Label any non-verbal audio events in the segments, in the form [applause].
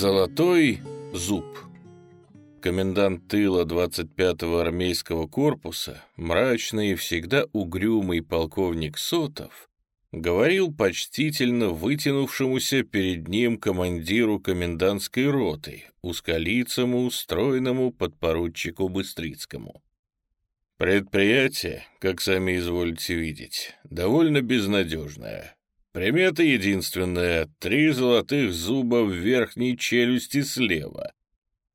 Золотой зуб. Комендант тыла 25-го армейского корпуса, мрачный и всегда угрюмый полковник Сотов, говорил почтительно вытянувшемуся перед ним командиру комендантской роты, узколицому, устроенному подпоручику Быстрицкому. Предприятие, как сами изволите видеть, довольно безнадежное. Примета единственная — три золотых зуба в верхней челюсти слева.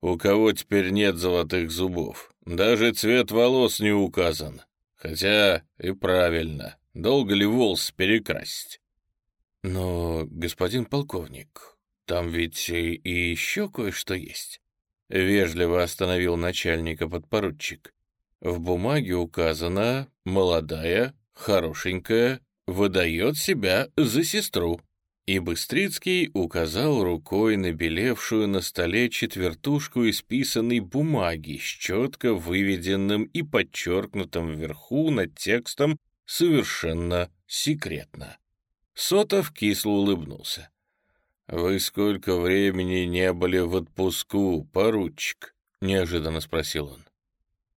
У кого теперь нет золотых зубов? Даже цвет волос не указан. Хотя и правильно. Долго ли волос перекрасить? Но, господин полковник, там ведь и, еще кое-что есть. Вежливо остановил начальника подпоручик. В бумаге указано «молодая, хорошенькая, выдает себя за сестру». И Быстрицкий указал рукой на белевшую на столе четвертушку исписанной бумаги с четко выведенным и подчеркнутым вверху над текстом «Совершенно секретно». Сотов кисло улыбнулся. «Вы сколько времени не были в отпуску, поручик?» — неожиданно спросил он.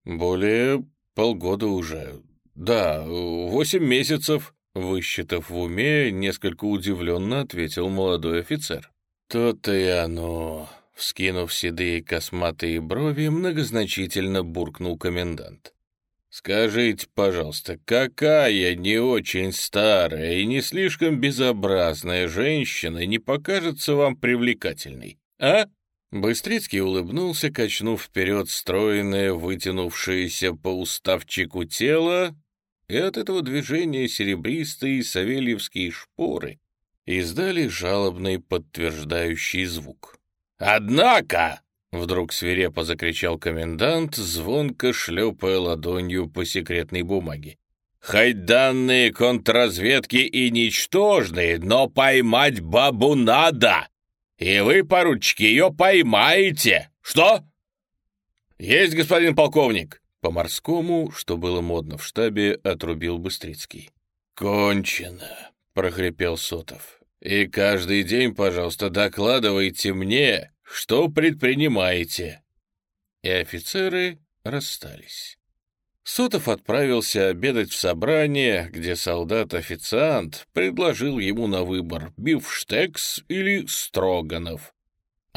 «Более полгода уже. Да, восемь месяцев», — высчитав в уме, несколько удивленно ответил молодой офицер. «То-то и оно», — вскинув седые косматые брови, многозначительно буркнул комендант. «Скажите, пожалуйста, какая не очень старая и не слишком безобразная женщина не покажется вам привлекательной, а?» Быстрицкий улыбнулся, качнув вперед стройное, вытянувшееся по уставчику тело, и от этого движения серебристые савельевские шпоры издали жалобный подтверждающий звук. «Однако!» — вдруг свирепо закричал комендант, звонко шлепая ладонью по секретной бумаге. «Хоть данные контрразведки и ничтожные, но поймать бабу надо!» и вы, поручики, ее поймаете. Что? Есть, господин полковник. По-морскому, что было модно в штабе, отрубил Быстрицкий. «Кончено», — прохрипел Сотов. «И каждый день, пожалуйста, докладывайте мне, что предпринимаете». И офицеры расстались. Сотов отправился обедать в собрание, где солдат-официант предложил ему на выбор бифштекс или строганов.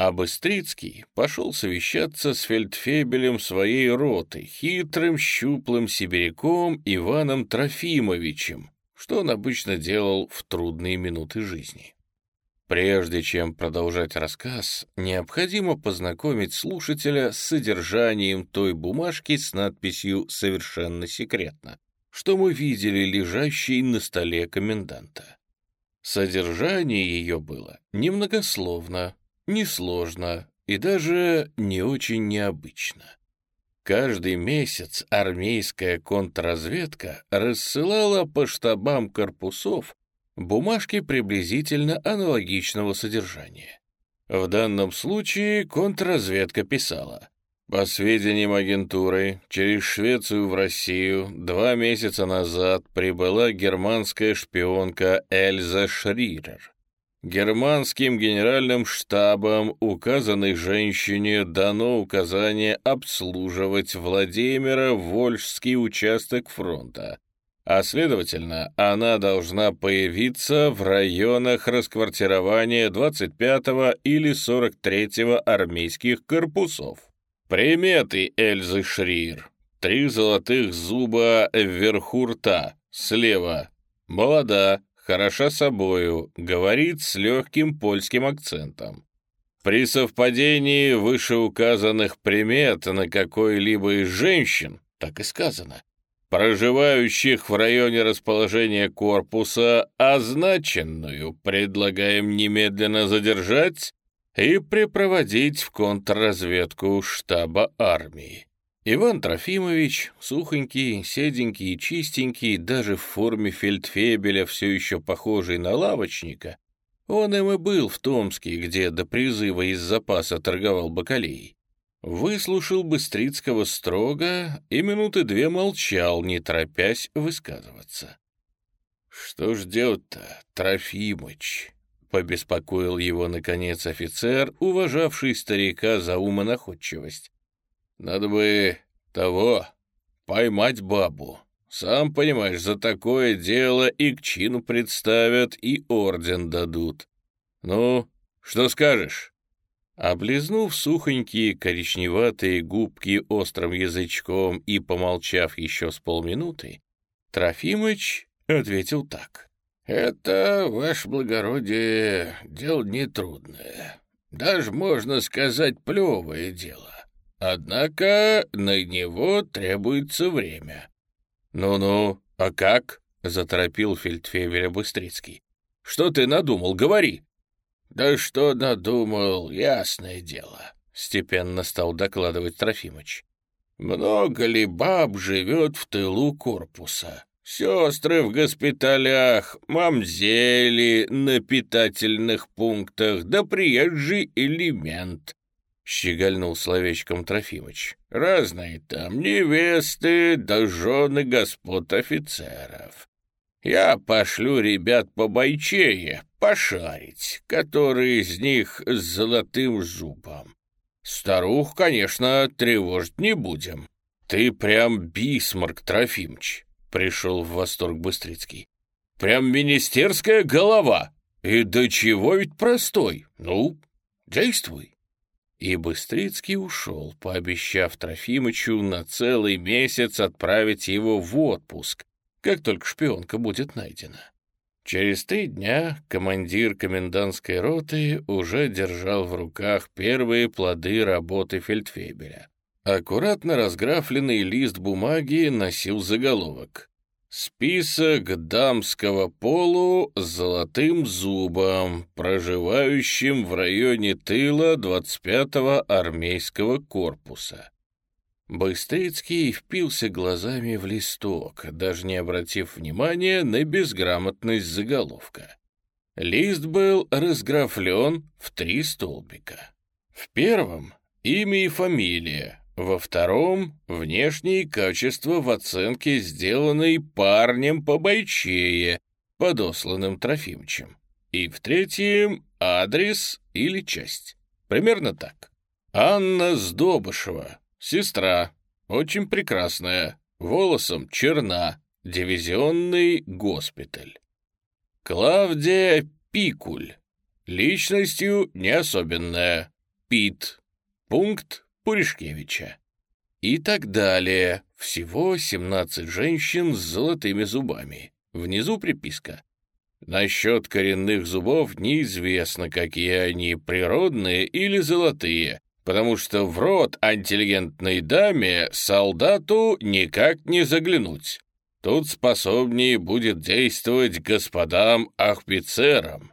А Быстрицкий пошел совещаться с фельдфебелем своей роты, хитрым щуплым сибиряком Иваном Трофимовичем, что он обычно делал в трудные минуты жизни. Прежде чем продолжать рассказ, необходимо познакомить слушателя с содержанием той бумажки с надписью «Совершенно секретно», что мы видели лежащей на столе коменданта. Содержание ее было немногословно, несложно и даже не очень необычно. Каждый месяц армейская контрразведка рассылала по штабам корпусов бумажки приблизительно аналогичного содержания. В данном случае контрразведка писала. По сведениям агентуры, через Швецию в Россию два месяца назад прибыла германская шпионка Эльза Шрирер. Германским генеральным штабом указанной женщине дано указание обслуживать Владимира Вольжский участок фронта, а следовательно, она должна появиться в районах расквартирования 25-го или 43-го армейских корпусов. Приметы Эльзы Шрир. Три золотых зуба вверху рта, слева. Молода, хороша собою, говорит с легким польским акцентом. При совпадении вышеуказанных примет на какой-либо из женщин, так и сказано, проживающих в районе расположения корпуса, означенную предлагаем немедленно задержать и припроводить в контрразведку штаба армии. Иван Трофимович, сухонький, седенький и чистенький, даже в форме фельдфебеля, все еще похожий на лавочника, он им и был в Томске, где до призыва из запаса торговал бакалеей. Выслушал Быстрицкого строго и минуты две молчал, не торопясь высказываться. «Что ж делать-то, Трофимыч?» побеспокоил его, наконец, офицер, уважавший старика за ум и находчивость. «Надо бы того, поймать бабу. Сам понимаешь, за такое дело и к чину представят, и орден дадут. Ну, что скажешь?» Облизнув сухонькие коричневатые губки острым язычком и помолчав еще с полминуты, Трофимыч ответил так. «Это, ваше благородие, дело нетрудное. Даже, можно сказать, плевое дело. Однако на него требуется время. «Ну-ну, а как?» — заторопил фельдфебеля Быстрицкий. «Что ты надумал? Говори!» «Да что надумал, ясное дело», — степенно стал докладывать Трофимыч. «Много ли баб живет в тылу корпуса? Сестры в госпиталях, мамзели на питательных пунктах, да приезжий элемент. — щегольнул словечком Трофимыч. «Разные там невесты да жены господ офицеров. Я пошлю ребят побойчее, пошарить, которые из них с золотым зубом. Старух, конечно, тревожить не будем. Ты прям бисмарк, Трофимыч!» — пришел в восторг Быстрицкий. «Прям министерская голова! И до чего ведь простой? Ну, действуй!» И Быстрицкий ушел, пообещав Трофимычу на целый месяц отправить его в отпуск, как только шпионка будет найдена. Через три дня командир комендантской роты уже держал в руках первые плоды работы фельдфебеля. Аккуратно разграфленный лист бумаги носил заголовок Список дамского полу с золотым зубом, проживающим в районе тыла 25-го армейского корпуса. Быстрицкий впился глазами в листок, даже не обратив внимания на безграмотность заголовка. Лист был разграфлен в три столбика. В первом — имя и фамилия, во втором — внешние качества в оценке, сделанной парнем побойчее, подосланным Трофимычем. И в третьем — адрес или часть. Примерно так. Анна Сдобышева, сестра, очень прекрасная, волосом черна, дивизионный госпиталь. Клавдия Пикуль, личностью не особенная, Пит, пункт Пуришкевича. И так далее. Всего 17 женщин с золотыми зубами. Внизу приписка. Насчет коренных зубов неизвестно, какие они, природные или золотые, потому что в рот интеллигентной даме солдату никак не заглянуть. Тут способнее будет действовать господам офицерам.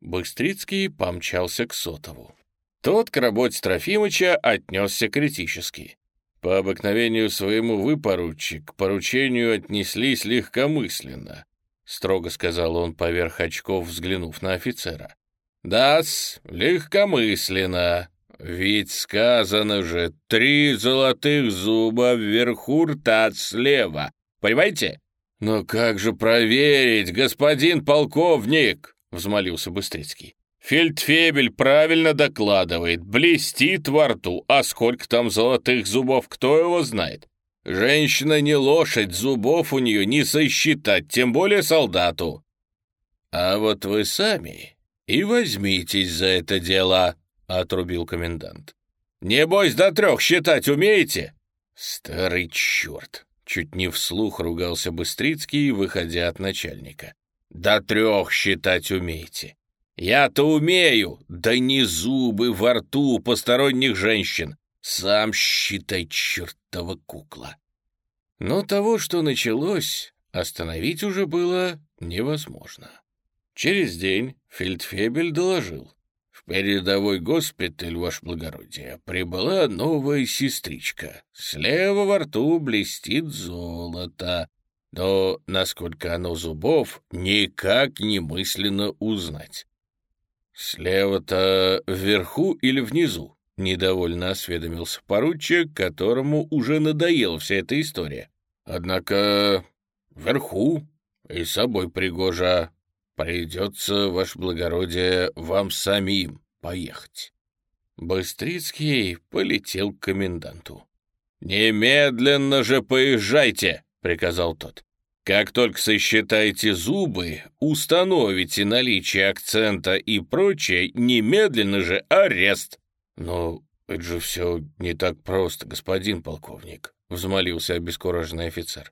Быстрицкий помчался к Сотову. Тот к работе Трофимыча отнесся критически. По обыкновению своему вы, поручик, к поручению отнеслись легкомысленно, строго сказал он поверх очков, взглянув на офицера. Да-с, легкомысленно. Ведь сказано же, три золотых зуба вверху рта слева. Понимаете? Но как же проверить, господин полковник? Взмолился Быстрицкий. Фельдфебель правильно докладывает, блестит во рту, а сколько там золотых зубов, кто его знает? Женщина не лошадь, зубов у нее не сосчитать, тем более солдату. А вот вы сами и возьмитесь за это дело, — отрубил комендант. Небось, до трех считать умеете? Старый черт! Чуть не вслух ругался Быстрицкий, выходя от начальника. До трех считать умеете. Я-то умею, да не зубы во рту посторонних женщин. Сам считай чертова кукла. Но того, что началось, остановить уже было невозможно. Через день фельдфебель доложил. В передовой госпиталь, ваше благородие, прибыла новая сестричка. Слева во рту блестит золото, но, насколько оно зубов, никак не мысленно узнать. «Слева-то вверху или внизу?» — недовольно осведомился поручик, которому уже надоела вся эта история. «Однако вверху и собой пригожа. придется, ваше благородие, вам самим поехать». Быстрицкий полетел к коменданту. «Немедленно же поезжайте!» — приказал тот. «Как только сосчитаете зубы, установите наличие акцента и прочее, немедленно же арест!» «Но это же все не так просто, господин полковник», — взмолился обескураженный офицер.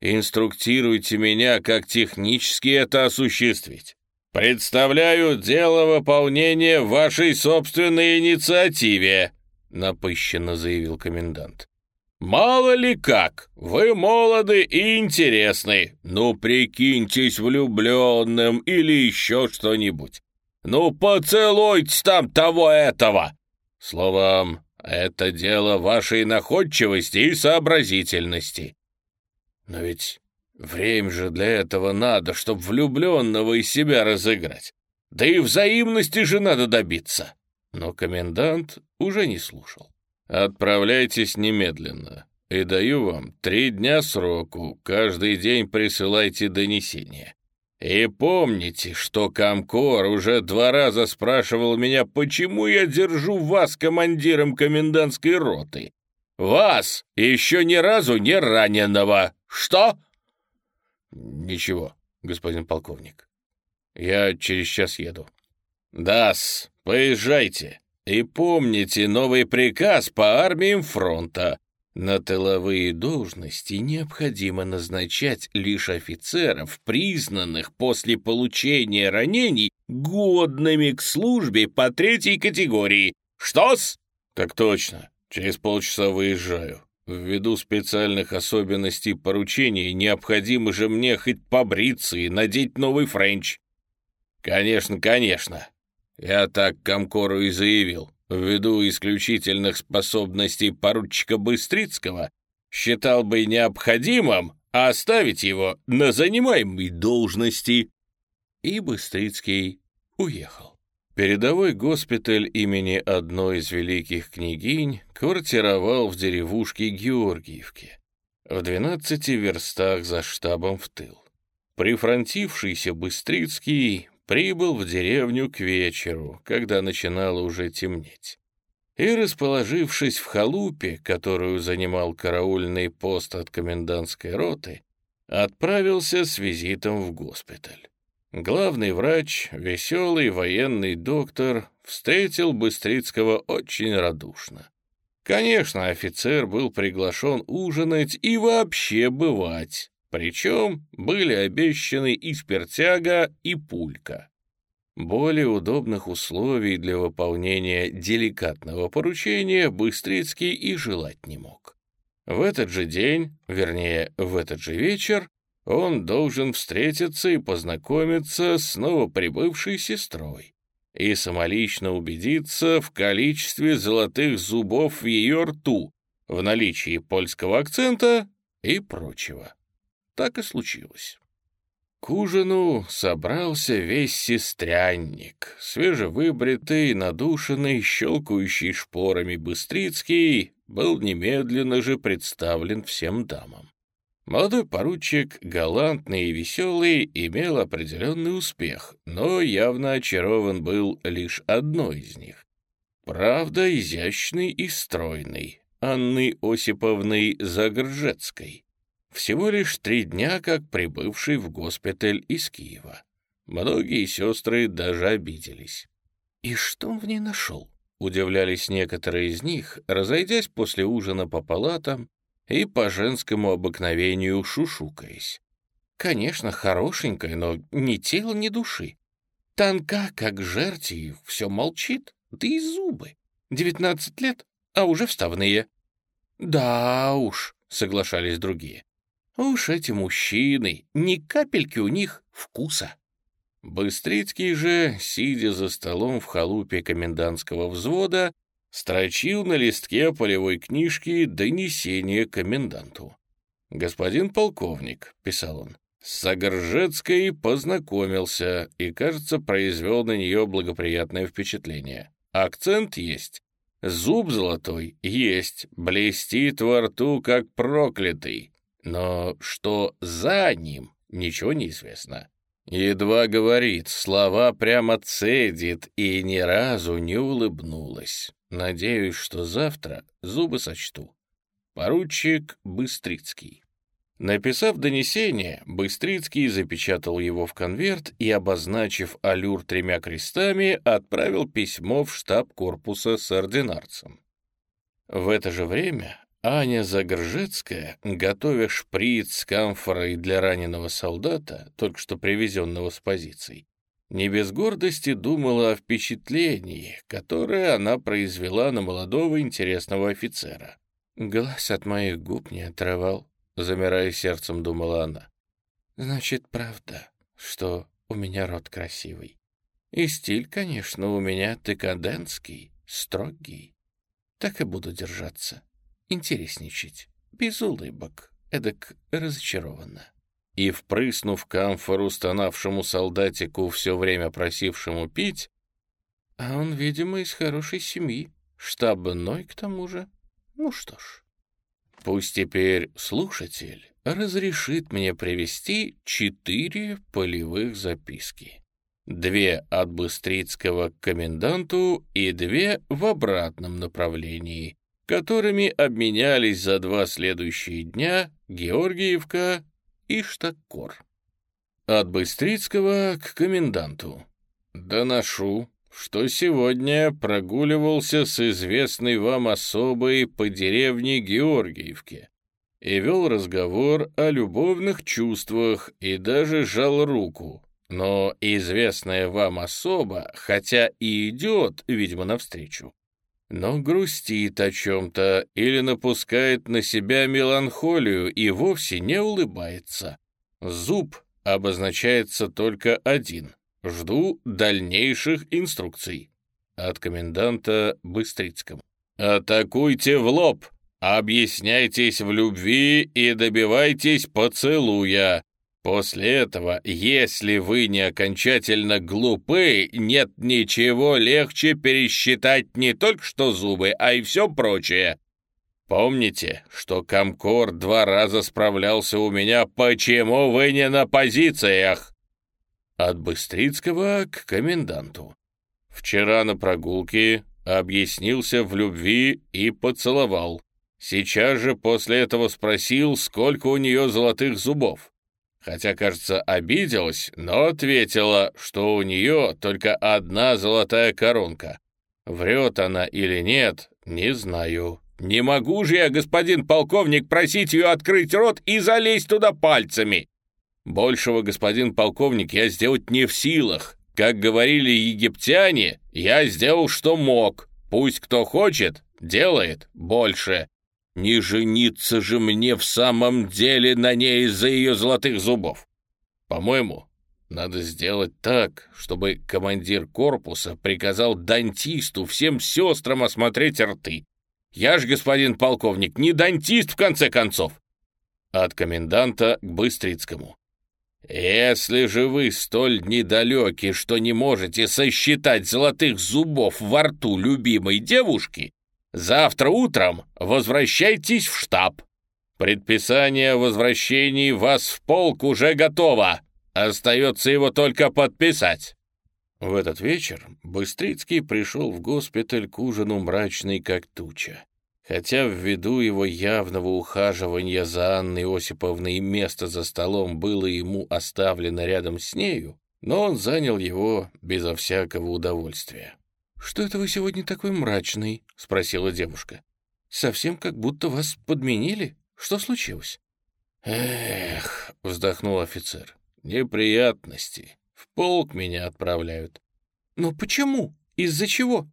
«Инструктируйте меня, как технически это осуществить». «Представляю дело выполнения вашей собственной инициативе», — напыщенно заявил комендант. «Мало ли как, вы молоды и интересны. Ну, прикиньтесь влюбленным или еще что-нибудь. Ну, поцелуйте там того этого!» Словом, это дело вашей находчивости и сообразительности. Но ведь время же для этого надо, чтобы влюбленного из себя разыграть. Да и взаимности же надо добиться. Но комендант уже не слушал. «Отправляйтесь немедленно, и даю вам три дня сроку, каждый день присылайте донесение. И помните, что Комкор уже два раза спрашивал меня, почему я держу вас командиром комендантской роты. Вас, еще ни разу не раненого. Что?» «Ничего, господин полковник. Я через час еду». «Да-с, поезжайте. И помните новый приказ по армиям фронта. На тыловые должности необходимо назначать лишь офицеров, признанных после получения ранений годными к службе по третьей категории. Что-с? Так точно. Через полчаса выезжаю. Ввиду специальных особенностей поручения необходимо же мне хоть побриться и надеть новый френч. Конечно, конечно. Я так Комкору и заявил. Ввиду исключительных способностей поручика Быстрицкого, считал бы необходимым оставить его на занимаемой должности. И Быстрицкий уехал. Передовой госпиталь имени одной из великих княгинь квартировал в деревушке Георгиевке, в двенадцати верстах за штабом в тыл. Прифронтившийся Быстрицкий прибыл в деревню к вечеру, когда начинало уже темнеть. И, расположившись в халупе, которую занимал караульный пост от комендантской роты, отправился с визитом в госпиталь. Главный врач, веселый военный доктор, встретил Быстрицкого очень радушно. Конечно, офицер был приглашен ужинать и вообще бывать, причем были обещаны и спиртяга, и пулька. Более удобных условий для выполнения деликатного поручения Быстрицкий и желать не мог. В этот же день, вернее, в этот же вечер, он должен встретиться и познакомиться с новоприбывшей сестрой и самолично убедиться в количестве золотых зубов в ее рту, в наличии польского акцента и прочего. Так и случилось. К ужину собрался весь сестрянник, свежевыбритый, надушенный, щелкающий шпорами Быстрицкий, был немедленно же представлен всем дамам. Молодой поручик, галантный и веселый, имел определенный успех, но явно очарован был лишь одной из них. Правда, изящный и стройный, Анны Осиповной Загржецкой. Всего лишь три дня, как прибывший в госпиталь из Киева. Многие сестры даже обиделись. «И что он в ней нашел?» — удивлялись некоторые из них, разойдясь после ужина по палатам и по женскому обыкновению шушукаясь. Конечно, хорошенькая, но ни тела, ни души. Тонка, как жерть, и все молчит, да и зубы. Девятнадцать лет, а уже вставные. Да уж, соглашались другие. Уж эти мужчины, ни капельки у них вкуса. Быстрицкий же, сидя за столом в халупе комендантского взвода, строчил на листке полевой книжки донесение коменданту. «Господин полковник», — писал он, — «с Сагоржецкой познакомился и, кажется, произвел на нее благоприятное впечатление. Акцент есть, зуб золотой есть, блестит во рту, как проклятый. Но что за ним, ничего не известно. Едва говорит, слова прямо цедит и ни разу не улыбнулась. Надеюсь, что завтра зубы сочту. Поручик Быстрицкий. Написав донесение, Быстрицкий запечатал его в конверт и, обозначив аллюр тремя крестами, отправил письмо в штаб корпуса с ординарцем. В это же время Аня Загржецкая, готовя шприц с камфорой для раненого солдата, только что привезенного с позиций, не без гордости думала о впечатлении, которое она произвела на молодого интересного офицера. «Глаз от моих губ не отрывал», — замирая сердцем, думала она. «Значит, правда, что у меня рот красивый. И стиль, конечно, у меня декадентский, строгий. Так и буду держаться» интересничать, без улыбок, эдак разочарованно. И, впрыснув камфору стонавшему солдатику, все время просившему пить, а он, видимо, из хорошей семьи, штабной к тому же, ну что ж. Пусть теперь слушатель разрешит мне привести четыре полевых записки. Две от Быстрицкого к коменданту и две в обратном направлении, которыми обменялись за два следующие дня Георгиевка и Штаккор. От Быстрицкого к коменданту. Доношу, что сегодня прогуливался с известной вам особой по деревне Георгиевке и вел разговор о любовных чувствах и даже жал руку. Но известная вам особа, хотя и идет, видимо, навстречу, но грустит о чем-то или напускает на себя меланхолию и вовсе не улыбается. Зуб обозначается только один. Жду дальнейших инструкций. От коменданта Быстрицкому. «Атакуйте в лоб! Объясняйтесь в любви и добивайтесь поцелуя!» После этого, если вы не окончательно глупы, нет ничего легче пересчитать не только что зубы, а и все прочее. Помните, что Комкор два раза справлялся у меня «Почему вы не на позициях?» От Быстрицкого к коменданту. Вчера на прогулке объяснился в любви и поцеловал. Сейчас же после этого спросил, сколько у нее золотых зубов хотя, кажется, обиделась, но ответила, что у нее только одна золотая коронка. Врет она или нет, не знаю. Не могу же я, господин полковник, просить ее открыть рот и залезть туда пальцами. Большего, господин полковник, я сделать не в силах. Как говорили египтяне, я сделал, что мог. Пусть кто хочет, делает больше. Не жениться же мне в самом деле на ней из-за ее золотых зубов. По-моему, надо сделать так, чтобы командир корпуса приказал дантисту всем сестрам осмотреть рты. Я ж, господин полковник, не дантист в конце концов. От коменданта к Быстрицкому. «Если же вы столь недалеки, что не можете сосчитать золотых зубов во рту любимой девушки, Завтра утром возвращайтесь в штаб. Предписание о возвращении вас в полк уже готово. Остается его только подписать». В этот вечер Быстрицкий пришел в госпиталь к ужину мрачный, как туча. Хотя ввиду его явного ухаживания за Анной Осиповной место за столом было ему оставлено рядом с нею, но он занял его безо всякого удовольствия. «Что это вы сегодня такой мрачный?» — спросила девушка. «Совсем как будто вас подменили? Что случилось?» «Эх», — вздохнул офицер, — «неприятности. В полк меня отправляют». «Но почему? Из-за чего?»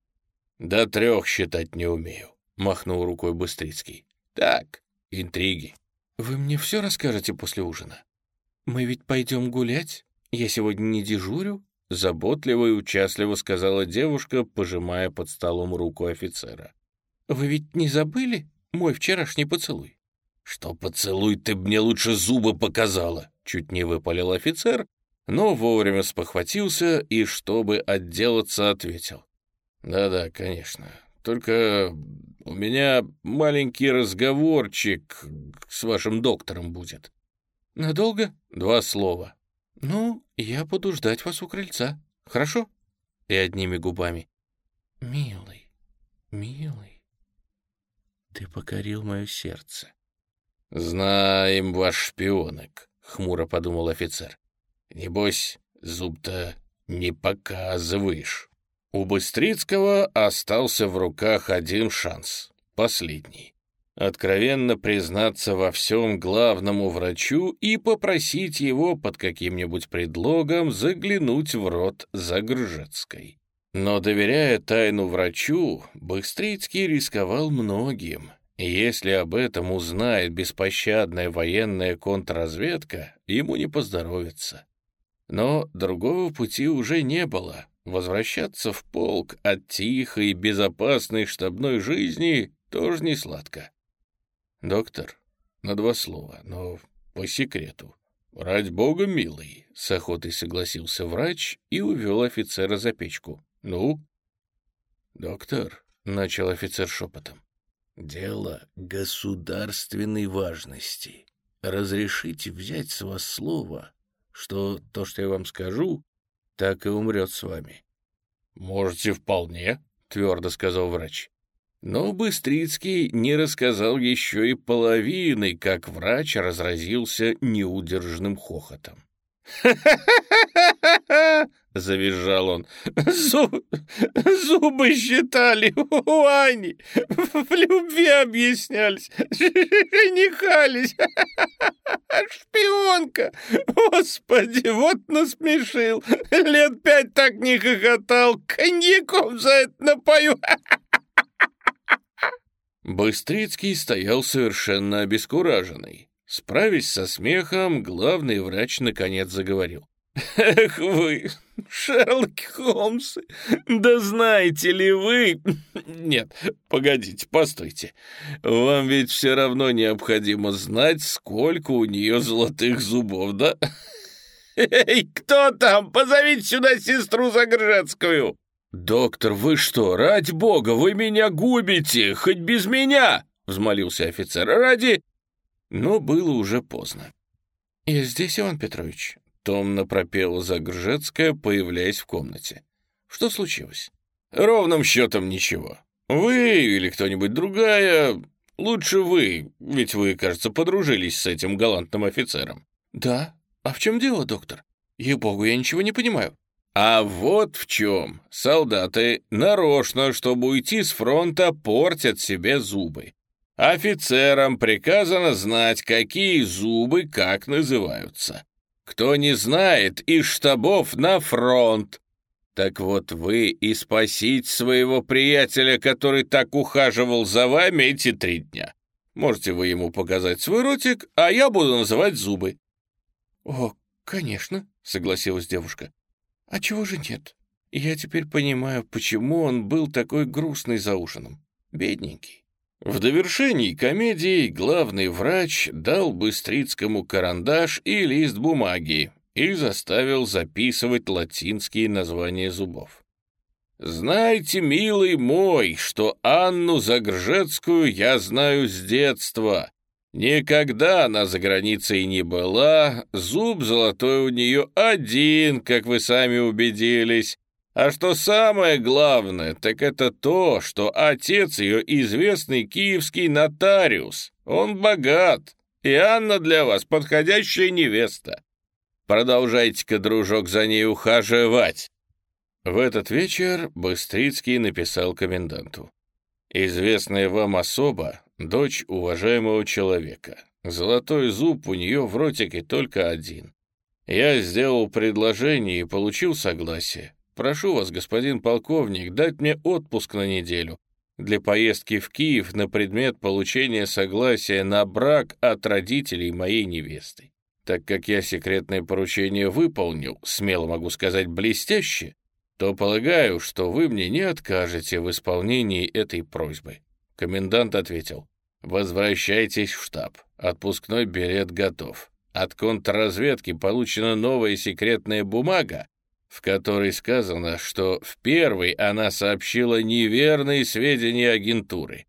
«До трех считать не умею», — махнул рукой Быстрицкий. «Так, интриги». «Вы мне все расскажете после ужина? Мы ведь пойдем гулять? Я сегодня не дежурю, Заботливо и участливо сказала девушка, пожимая под столом руку офицера. «Вы ведь не забыли мой вчерашний поцелуй?» «Что поцелуй ты мне лучше зубы показала?» Чуть не выпалил офицер, но вовремя спохватился и, чтобы отделаться, ответил. «Да-да, конечно. Только у меня маленький разговорчик с вашим доктором будет». «Надолго?» «Два слова». «Ну, я буду ждать вас у крыльца, хорошо?» И одними губами. «Милый, милый, ты покорил мое сердце». «Знаем ваш шпионок», — хмуро подумал офицер. «Небось, зуб-то не показываешь». У Быстрицкого остался в руках один шанс, последний. Откровенно признаться во всем главному врачу и попросить его под каким-нибудь предлогом заглянуть в рот Загржецкой. Но, доверяя тайну врачу, Быстрицкий рисковал многим. Если об этом узнает беспощадная военная контрразведка, ему не поздоровится. Но другого пути уже не было. Возвращаться в полк от тихой, безопасной штабной жизни тоже не сладко. «Доктор, на два слова, но по секрету. Ради бога, милый», — с охотой согласился врач и увел офицера за печку. «Ну?» «Доктор», — начал офицер шепотом, — «дело государственной важности. Разрешите взять с вас слово, что то, что я вам скажу, так и умрет с вами». «Можете вполне», — твердо сказал врач. Но Быстрицкий не рассказал еще и половины, как врач разразился неудержанным хохотом. «Ха-ха-ха-ха-ха!» [laughs] — завизжал он. Зуб... «Зубы считали у Ани, в любви объяснялись, женихались, [laughs] шпионка! Господи, вот насмешил, лет пять так не хохотал, коньяком за это напою!» [laughs] Быстрицкий стоял совершенно обескураженный. Справясь со смехом, главный врач наконец заговорил. «Эх вы, Шерлок Холмс, да знаете ли вы...» «Нет, погодите, постойте. Вам ведь все равно необходимо знать, сколько у нее золотых зубов, да?» [laughs] «Эй, кто там? Позовите сюда сестру Загржецкую!» «Доктор, вы что, ради бога, вы меня губите, хоть без меня!» — взмолился офицер. «Ради...» Но было уже поздно. «Я здесь, Иван Петрович», — томно пропела Загржецкая, появляясь в комнате. «Что случилось?» «Ровным счетом ничего. Вы или кто-нибудь другая... Лучше вы, ведь вы, кажется, подружились с этим галантным офицером». «Да? А в чем дело, доктор? Ей-богу, я ничего не понимаю». А вот в чем. Солдаты нарочно, чтобы уйти с фронта, портят себе зубы. Офицерам приказано знать, какие зубы как называются. Кто не знает, из штабов на фронт. Так вот вы и спасите своего приятеля, который так ухаживал за вами эти три дня. Можете вы ему показать свой ротик, а я буду называть зубы. — О, конечно, — согласилась девушка. А чего же нет? Я теперь понимаю, почему он был такой грустный за ужином. Бедненький. В довершении комедии главный врач дал Быстрицкому карандаш и лист бумаги и заставил записывать латинские названия зубов. «Знайте, милый мой, что Анну Загржецкую я знаю с детства. Никогда она за границей не была, зуб золотой у нее один, как вы сами убедились. А что самое главное, так это то, что отец ее известный киевский нотариус. Он богат, и Анна для вас подходящая невеста. Продолжайте-ка, дружок, за ней ухаживать. В этот вечер Быстрицкий написал коменданту. «Известная вам особа дочь уважаемого человека. Золотой зуб у нее в ротике только один. Я сделал предложение и получил согласие. Прошу вас, господин полковник, дать мне отпуск на неделю для поездки в Киев на предмет получения согласия на брак от родителей моей невесты. Так как я секретное поручение выполнил, смело могу сказать, блестяще, то полагаю, что вы мне не откажете в исполнении этой просьбы. Комендант ответил, «Возвращайтесь в штаб. Отпускной билет готов. От контрразведки получена новая секретная бумага, в которой сказано, что в первой она сообщила неверные сведения агентуры.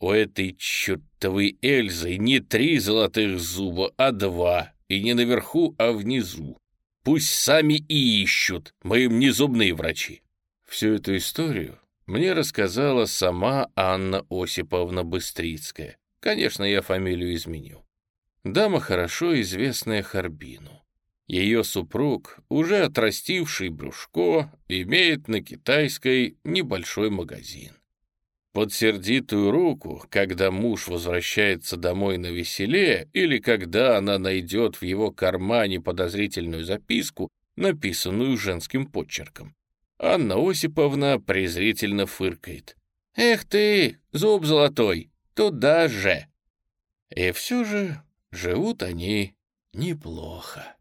У этой чертовой Эльзы не три золотых зуба, а два, и не наверху, а внизу. Пусть сами и ищут, мы им не зубные врачи». Всю эту историю мне рассказала сама Анна Осиповна Быстрицкая. Конечно, я фамилию изменил. Дама, хорошо известная Харбину. Ее супруг, уже отрастивший брюшко, имеет на китайской небольшой магазин. Под сердитую руку, когда муж возвращается домой на веселе или когда она найдет в его кармане подозрительную записку, написанную женским почерком, Анна Осиповна презрительно фыркает. «Эх ты, зуб золотой, туда же!» И все же живут они неплохо.